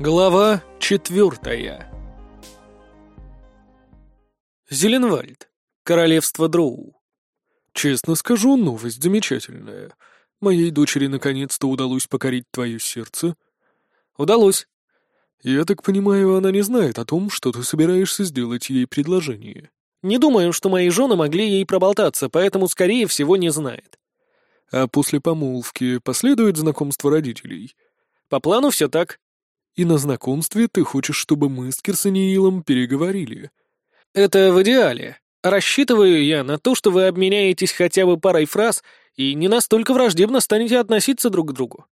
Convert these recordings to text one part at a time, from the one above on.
Глава четвертая. Зеленвальд. Королевство Дроу. Честно скажу, новость замечательная. Моей дочери наконец-то удалось покорить твое сердце. Удалось. Я так понимаю, она не знает о том, что ты собираешься сделать ей предложение. Не думаю, что мои жены могли ей проболтаться, поэтому, скорее всего, не знает. А после помолвки последует знакомство родителей. По плану все так. И на знакомстве ты хочешь, чтобы мы с Кирсаниилом переговорили. Это в идеале. Рассчитываю я на то, что вы обменяетесь хотя бы парой фраз и не настолько враждебно станете относиться друг к другу.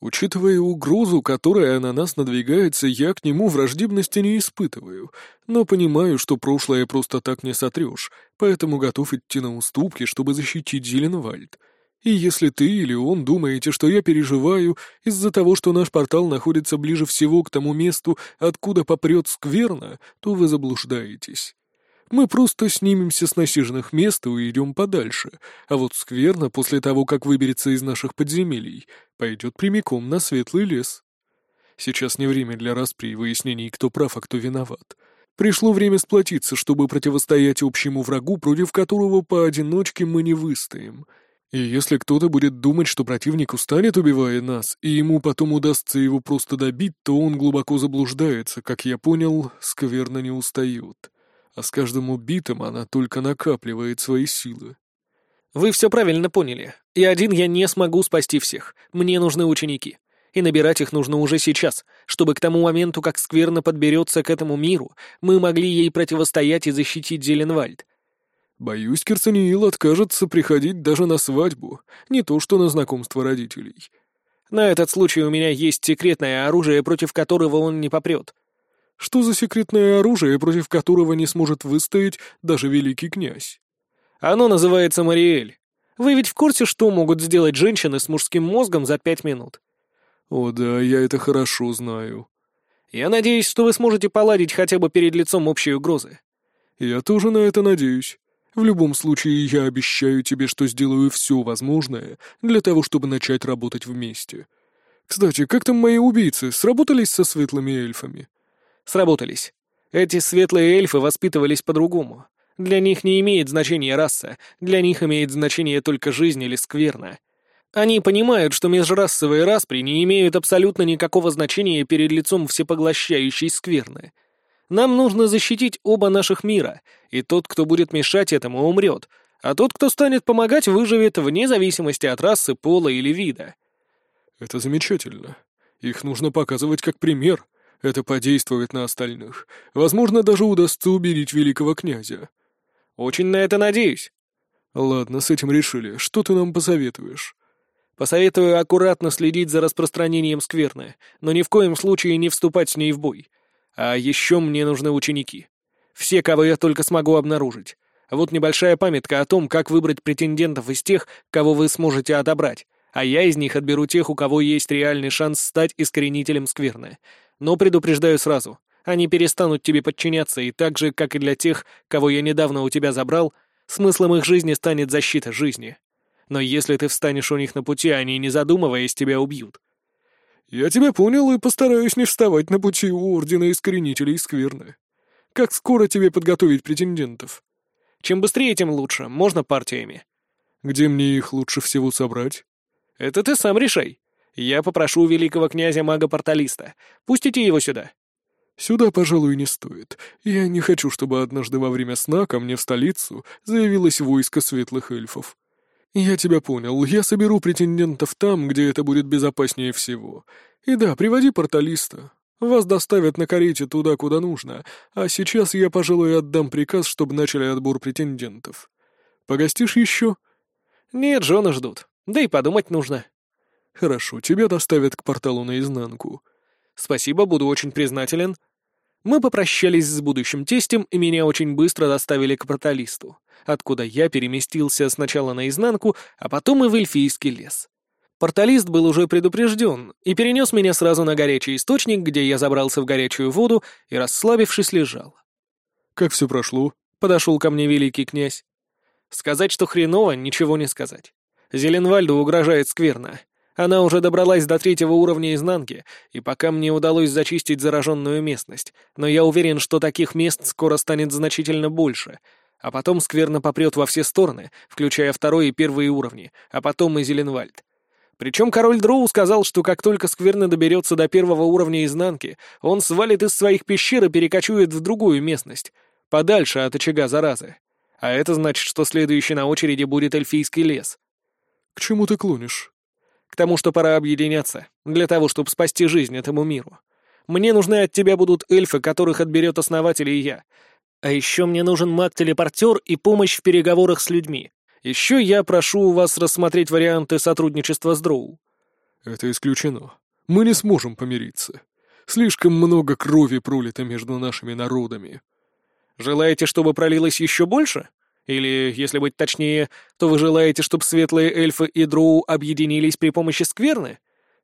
Учитывая угрозу, которая на нас надвигается, я к нему враждебности не испытываю, но понимаю, что прошлое просто так не сотрешь, поэтому готов идти на уступки, чтобы защитить Зеленвальд. И если ты или он думаете, что я переживаю из-за того, что наш портал находится ближе всего к тому месту, откуда попрет скверно, то вы заблуждаетесь. Мы просто снимемся с насиженных мест и уйдем подальше, а вот скверно после того, как выберется из наших подземелий, пойдет прямиком на светлый лес. Сейчас не время для распри и выяснений, кто прав, а кто виноват. Пришло время сплотиться, чтобы противостоять общему врагу, против которого поодиночке мы не выстоим — и если кто-то будет думать, что противник устанет, убивая нас, и ему потом удастся его просто добить, то он глубоко заблуждается, как я понял, скверно не устает. А с каждым убитым она только накапливает свои силы. Вы все правильно поняли. И один я не смогу спасти всех. Мне нужны ученики. И набирать их нужно уже сейчас, чтобы к тому моменту, как скверно подберется к этому миру, мы могли ей противостоять и защитить Зеленвальд. Боюсь, Кирсаниил откажется приходить даже на свадьбу, не то что на знакомство родителей. На этот случай у меня есть секретное оружие, против которого он не попрет. Что за секретное оружие, против которого не сможет выстоять даже великий князь? Оно называется Мариэль. Вы ведь в курсе, что могут сделать женщины с мужским мозгом за пять минут? О да, я это хорошо знаю. Я надеюсь, что вы сможете поладить хотя бы перед лицом общей угрозы. Я тоже на это надеюсь. В любом случае, я обещаю тебе, что сделаю все возможное для того, чтобы начать работать вместе. Кстати, как там мои убийцы, сработались со светлыми эльфами? Сработались. Эти светлые эльфы воспитывались по-другому. Для них не имеет значения раса, для них имеет значение только жизнь или скверна. Они понимают, что межрасовые распри не имеют абсолютно никакого значения перед лицом всепоглощающей скверны. Нам нужно защитить оба наших мира, и тот, кто будет мешать этому, умрет, а тот, кто станет помогать, выживет вне зависимости от расы, пола или вида. Это замечательно. Их нужно показывать как пример. Это подействует на остальных. Возможно, даже удастся уберечь великого князя. Очень на это надеюсь. Ладно, с этим решили. Что ты нам посоветуешь? Посоветую аккуратно следить за распространением скверны, но ни в коем случае не вступать с ней в бой. А еще мне нужны ученики. Все, кого я только смогу обнаружить. Вот небольшая памятка о том, как выбрать претендентов из тех, кого вы сможете отобрать, а я из них отберу тех, у кого есть реальный шанс стать искоренителем скверны. Но предупреждаю сразу, они перестанут тебе подчиняться, и так же, как и для тех, кого я недавно у тебя забрал, смыслом их жизни станет защита жизни. Но если ты встанешь у них на пути, они, не задумываясь, тебя убьют. «Я тебя понял и постараюсь не вставать на пути у Ордена Искоренителей Скверны. Как скоро тебе подготовить претендентов?» «Чем быстрее, тем лучше. Можно партиями». «Где мне их лучше всего собрать?» «Это ты сам решай. Я попрошу великого князя-мага-порталиста. Пустите его сюда». «Сюда, пожалуй, не стоит. Я не хочу, чтобы однажды во время сна ко мне в столицу заявилось войско светлых эльфов. «Я тебя понял. Я соберу претендентов там, где это будет безопаснее всего. И да, приводи порталиста. Вас доставят на карете туда, куда нужно. А сейчас я, пожалуй, отдам приказ, чтобы начали отбор претендентов. Погостишь еще?» «Нет, жены ждут. Да и подумать нужно». «Хорошо, тебя доставят к порталу наизнанку». «Спасибо, буду очень признателен». Мы попрощались с будущим тестем, и меня очень быстро доставили к порталисту откуда я переместился сначала наизнанку, а потом и в эльфийский лес. Порталист был уже предупрежден и перенес меня сразу на горячий источник, где я забрался в горячую воду и, расслабившись, лежал. «Как все прошло?» — подошел ко мне великий князь. «Сказать, что хреново, ничего не сказать. Зеленвальду угрожает скверно. Она уже добралась до третьего уровня изнанки, и пока мне удалось зачистить зараженную местность, но я уверен, что таких мест скоро станет значительно больше, а потом скверно попрет во все стороны, включая второй и первые уровни, а потом и Зеленвальд. Причем король Дроу сказал, что как только скверно доберется до первого уровня изнанки, он свалит из своих пещер и перекочует в другую местность, подальше от очага заразы. А это значит, что следующий на очереди будет эльфийский лес. К чему ты клонишь? К тому, что пора объединяться, для того, чтобы спасти жизнь этому миру. Мне нужны от тебя будут эльфы, которых отберет основатель и я. А еще мне нужен маг-телепортер и помощь в переговорах с людьми. Еще я прошу у вас рассмотреть варианты сотрудничества с Дроу». «Это исключено. Мы не сможем помириться. Слишком много крови пролито между нашими народами». «Желаете, чтобы пролилось еще больше?» Или, если быть точнее, то вы желаете, чтобы светлые эльфы и дроу объединились при помощи скверны?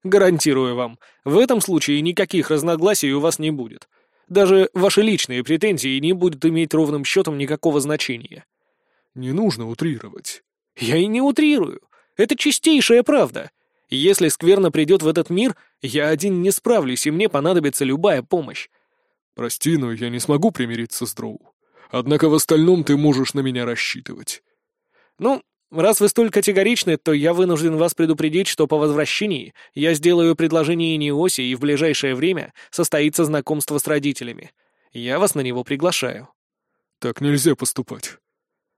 Гарантирую вам, в этом случае никаких разногласий у вас не будет. Даже ваши личные претензии не будут иметь ровным счетом никакого значения. Не нужно утрировать. Я и не утрирую. Это чистейшая правда. Если скверно придет в этот мир, я один не справлюсь, и мне понадобится любая помощь. Прости, но я не смогу примириться с Дроу. Однако в остальном ты можешь на меня рассчитывать». «Ну, раз вы столь категоричны, то я вынужден вас предупредить, что по возвращении я сделаю предложение Неосе, и в ближайшее время состоится знакомство с родителями. Я вас на него приглашаю». «Так нельзя поступать».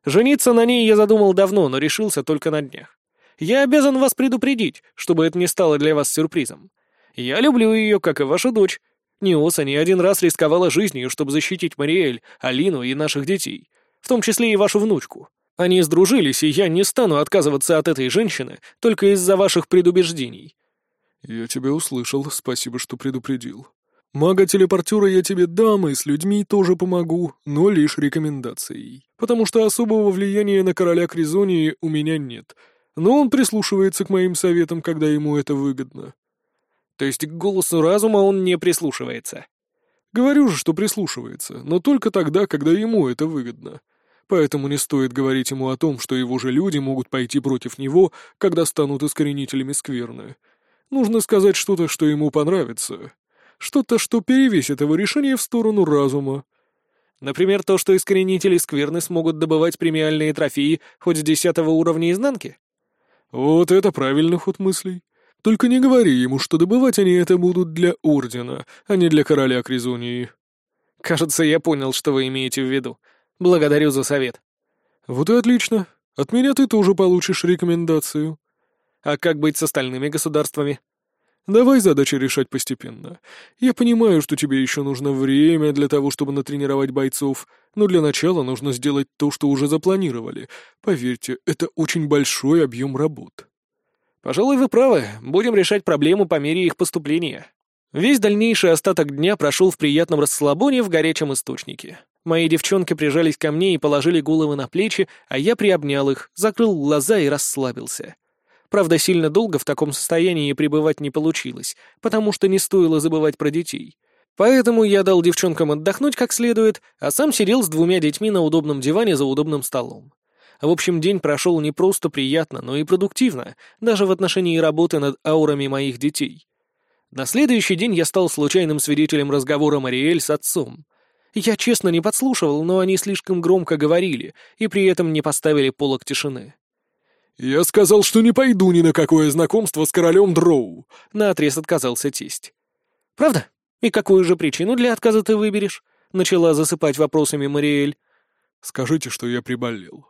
«Жениться на ней я задумал давно, но решился только на днях. Я обязан вас предупредить, чтобы это не стало для вас сюрпризом. Я люблю ее, как и вашу дочь, Неоса не один раз рисковала жизнью, чтобы защитить Мариэль, Алину и наших детей, в том числе и вашу внучку. Они сдружились, и я не стану отказываться от этой женщины только из-за ваших предубеждений». «Я тебя услышал, спасибо, что предупредил. Мага-телепортера я тебе дам, и с людьми тоже помогу, но лишь рекомендацией. Потому что особого влияния на короля Кризонии у меня нет, но он прислушивается к моим советам, когда ему это выгодно. То есть к голосу разума он не прислушивается. Говорю же, что прислушивается, но только тогда, когда ему это выгодно. Поэтому не стоит говорить ему о том, что его же люди могут пойти против него, когда станут искоренителями скверны. Нужно сказать что-то, что ему понравится. Что-то, что перевесит его решение в сторону разума. Например, то, что искоренители скверны смогут добывать премиальные трофеи хоть с десятого уровня изнанки? Вот это правильный ход мыслей. Только не говори ему, что добывать они это будут для Ордена, а не для короля Кризонии». «Кажется, я понял, что вы имеете в виду. Благодарю за совет». «Вот и отлично. От меня ты тоже получишь рекомендацию». «А как быть с остальными государствами?» «Давай задачи решать постепенно. Я понимаю, что тебе еще нужно время для того, чтобы натренировать бойцов, но для начала нужно сделать то, что уже запланировали. Поверьте, это очень большой объем работ». Пожалуй, вы правы. Будем решать проблему по мере их поступления. Весь дальнейший остаток дня прошел в приятном расслабоне в горячем источнике. Мои девчонки прижались ко мне и положили головы на плечи, а я приобнял их, закрыл глаза и расслабился. Правда, сильно долго в таком состоянии пребывать не получилось, потому что не стоило забывать про детей. Поэтому я дал девчонкам отдохнуть как следует, а сам сидел с двумя детьми на удобном диване за удобным столом. В общем, день прошел не просто приятно, но и продуктивно, даже в отношении работы над аурами моих детей. На следующий день я стал случайным свидетелем разговора Мариэль с отцом. Я честно не подслушивал, но они слишком громко говорили, и при этом не поставили полок тишины. «Я сказал, что не пойду ни на какое знакомство с королем Дроу», — наотрез отказался тесть. «Правда? И какую же причину для отказа ты выберешь?» — начала засыпать вопросами Мариэль. «Скажите, что я приболел».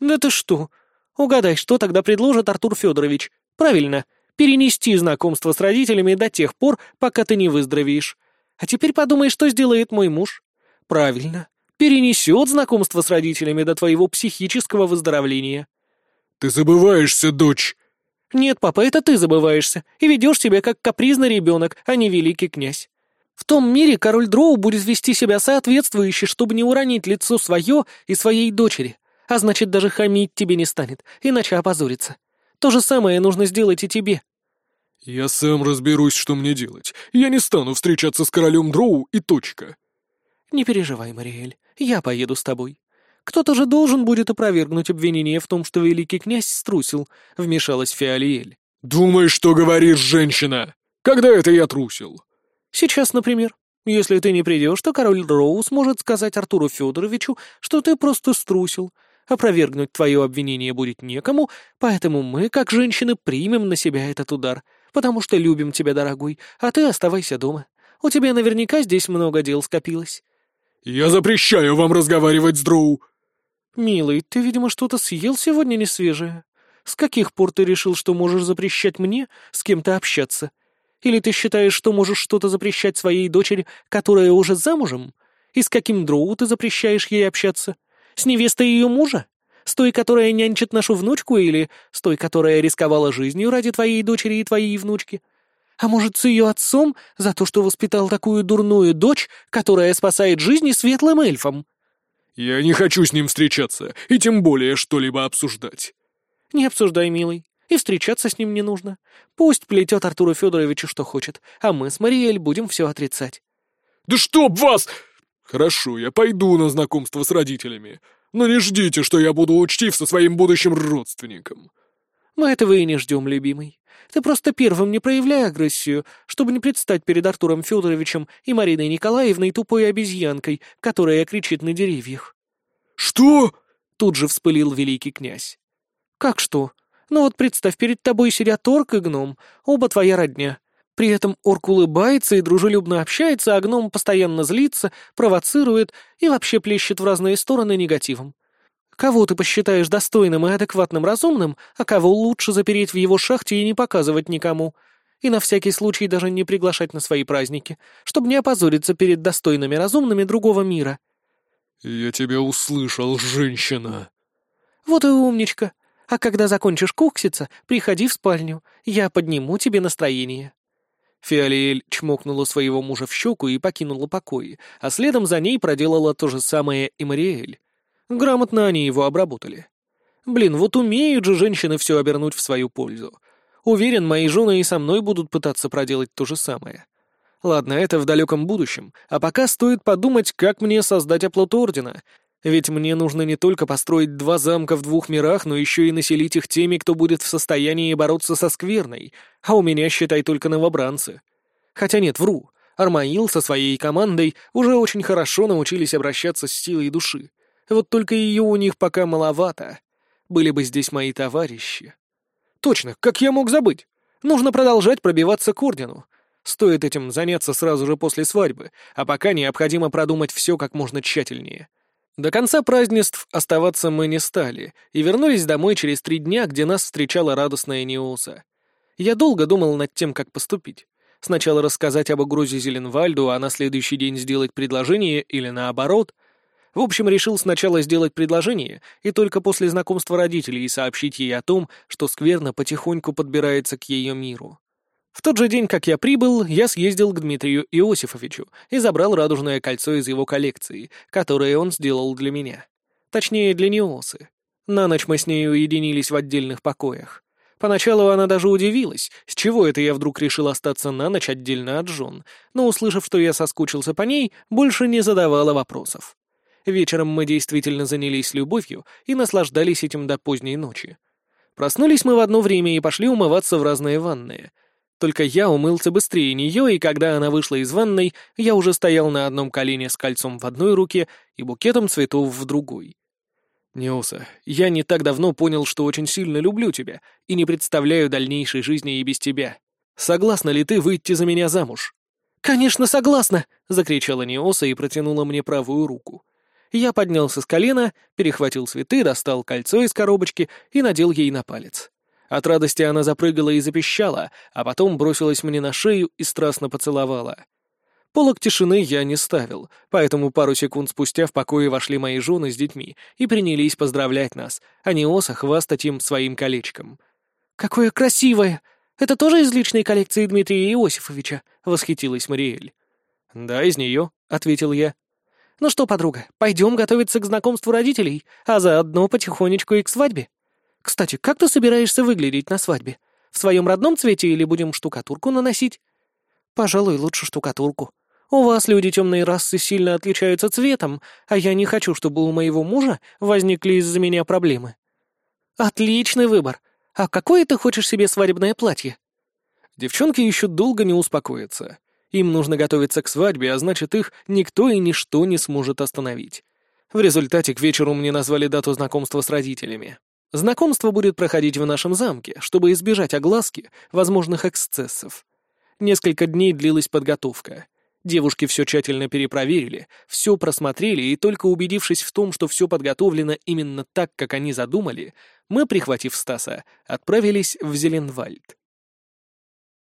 «Да ты что? Угадай, что тогда предложит Артур Федорович? Правильно, перенести знакомство с родителями до тех пор, пока ты не выздоровеешь. А теперь подумай, что сделает мой муж. Правильно, перенесет знакомство с родителями до твоего психического выздоровления». «Ты забываешься, дочь!» «Нет, папа, это ты забываешься и ведешь себя как капризный ребенок, а не великий князь. В том мире король Дроу будет вести себя соответствующе, чтобы не уронить лицо свое и своей дочери а значит, даже хамить тебе не станет, иначе опозорится. То же самое нужно сделать и тебе». «Я сам разберусь, что мне делать. Я не стану встречаться с королем Дроу и точка». «Не переживай, Мариэль, я поеду с тобой. Кто-то же должен будет опровергнуть обвинение в том, что великий князь струсил», — вмешалась Фиалиэль. «Думай, что говоришь, женщина! Когда это я трусил?» «Сейчас, например. Если ты не придешь, то король Роуз может сказать Артуру Федоровичу, что ты просто струсил. Опровергнуть твое обвинение будет некому, поэтому мы, как женщины, примем на себя этот удар, потому что любим тебя, дорогой, а ты оставайся дома. У тебя наверняка здесь много дел скопилось». «Я запрещаю вам разговаривать с Дроу!» «Милый, ты, видимо, что-то съел сегодня несвежее. С каких пор ты решил, что можешь запрещать мне с кем-то общаться? Или ты считаешь, что можешь что-то запрещать своей дочери, которая уже замужем? И с каким дроу ты запрещаешь ей общаться? С невестой ее мужа? С той, которая нянчит нашу внучку, или с той, которая рисковала жизнью ради твоей дочери и твоей внучки? А может, с ее отцом за то, что воспитал такую дурную дочь, которая спасает жизни светлым эльфам?» «Я не хочу с ним встречаться, и тем более что-либо обсуждать». «Не обсуждай, милый. И встречаться с ним не нужно. Пусть плетет Артуру Федоровичу что хочет, а мы с Мариэль будем все отрицать». «Да чтоб вас!» «Хорошо, я пойду на знакомство с родителями, но не ждите, что я буду учтив со своим будущим родственником». «Мы этого и не ждем, любимый. Ты просто первым не проявляй агрессию, чтобы не предстать перед Артуром Федоровичем и Мариной Николаевной тупой обезьянкой, которая кричит на деревьях». «Что?» — тут же вспылил великий князь. «Как что? Ну вот представь, перед тобой сидят орк и гном, оба твоя родня. При этом орк улыбается и дружелюбно общается, а гном постоянно злится, провоцирует и вообще плещет в разные стороны негативом. Кого ты посчитаешь достойным и адекватным разумным, а кого лучше запереть в его шахте и не показывать никому. И на всякий случай даже не приглашать на свои праздники, чтобы не опозориться перед достойными разумными другого мира. «Я тебя услышал, женщина». «Вот и умничка. А когда закончишь кукситься, приходи в спальню, я подниму тебе настроение». Фиолиэль чмокнула своего мужа в щеку и покинула покой, а следом за ней проделала то же самое и Мариэль. Грамотно они его обработали. Блин, вот умеют же женщины все обернуть в свою пользу. Уверен, мои жены и со мной будут пытаться проделать то же самое. Ладно, это в далеком будущем, а пока стоит подумать, как мне создать оплот Ордена. Ведь мне нужно не только построить два замка в двух мирах, но еще и населить их теми, кто будет в состоянии бороться со скверной, а у меня, считай, только новобранцы. Хотя нет, вру. Армаил со своей командой уже очень хорошо научились обращаться с силой души. Вот только ее у них пока маловато. Были бы здесь мои товарищи. Точно, как я мог забыть? Нужно продолжать пробиваться к ордену. Стоит этим заняться сразу же после свадьбы, а пока необходимо продумать все как можно тщательнее. До конца празднеств оставаться мы не стали и вернулись домой через три дня, где нас встречала радостная Неоса. Я долго думал над тем, как поступить. Сначала рассказать об угрозе Зеленвальду, а на следующий день сделать предложение или наоборот. В общем, решил сначала сделать предложение и только после знакомства родителей сообщить ей о том, что скверно потихоньку подбирается к ее миру. В тот же день, как я прибыл, я съездил к Дмитрию Иосифовичу и забрал радужное кольцо из его коллекции, которое он сделал для меня. Точнее, для Неосы. На ночь мы с ней уединились в отдельных покоях. Поначалу она даже удивилась, с чего это я вдруг решил остаться на ночь отдельно от жен, но, услышав, что я соскучился по ней, больше не задавала вопросов. Вечером мы действительно занялись любовью и наслаждались этим до поздней ночи. Проснулись мы в одно время и пошли умываться в разные ванные. Только я умылся быстрее нее, и когда она вышла из ванной, я уже стоял на одном колене с кольцом в одной руке и букетом цветов в другой. «Неоса, я не так давно понял, что очень сильно люблю тебя и не представляю дальнейшей жизни и без тебя. Согласна ли ты выйти за меня замуж?» «Конечно, согласна!» — закричала Неоса и протянула мне правую руку. Я поднялся с колена, перехватил цветы, достал кольцо из коробочки и надел ей на палец. От радости она запрыгала и запищала, а потом бросилась мне на шею и страстно поцеловала. Полок тишины я не ставил, поэтому пару секунд спустя в покое вошли мои жены с детьми и принялись поздравлять нас, а Неоса хвастать им своим колечком. «Какое красивое! Это тоже из личной коллекции Дмитрия Иосифовича?» — восхитилась Мариэль. «Да, из нее», — ответил я. «Ну что, подруга, пойдем готовиться к знакомству родителей, а заодно потихонечку и к свадьбе. Кстати, как ты собираешься выглядеть на свадьбе? В своем родном цвете или будем штукатурку наносить?» «Пожалуй, лучше штукатурку. У вас люди темной расы сильно отличаются цветом, а я не хочу, чтобы у моего мужа возникли из-за меня проблемы». «Отличный выбор. «А какое ты хочешь себе свадебное платье?» Девчонки еще долго не успокоятся. Им нужно готовиться к свадьбе, а значит, их никто и ничто не сможет остановить. В результате к вечеру мне назвали дату знакомства с родителями. Знакомство будет проходить в нашем замке, чтобы избежать огласки возможных эксцессов. Несколько дней длилась подготовка. Девушки все тщательно перепроверили, все просмотрели, и только убедившись в том, что все подготовлено именно так, как они задумали, мы, прихватив Стаса, отправились в Зеленвальд.